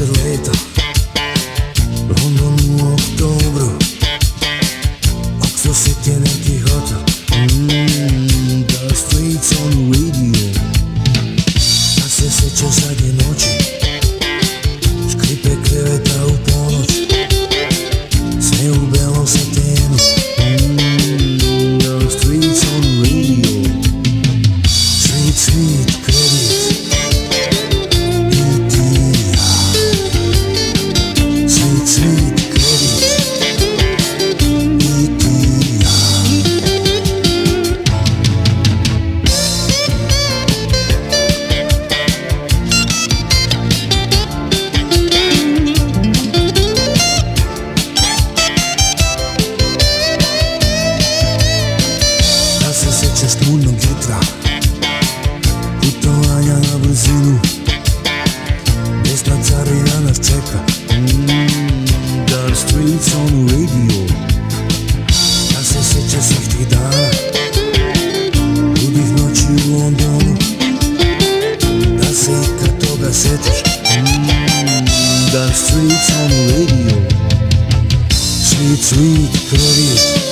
Estreleta Rondando no outubro O que você tem na Quijota mm, The streets on radio as 17 da de noite. Skripe kreveta u ponoć Sve u belom satenu mm, The streets on radio Street, street Da se sjećaš tmurnog jutra Putovanja na brzinu. Desna carina nas čeka. Mm, Dark streets on radio? Da se sjećaš svih tih dana. Ludih noći u Londonu. Da se ikad toga sjetiš. Mm, Dark streets on radio? Sweet, sweet kredit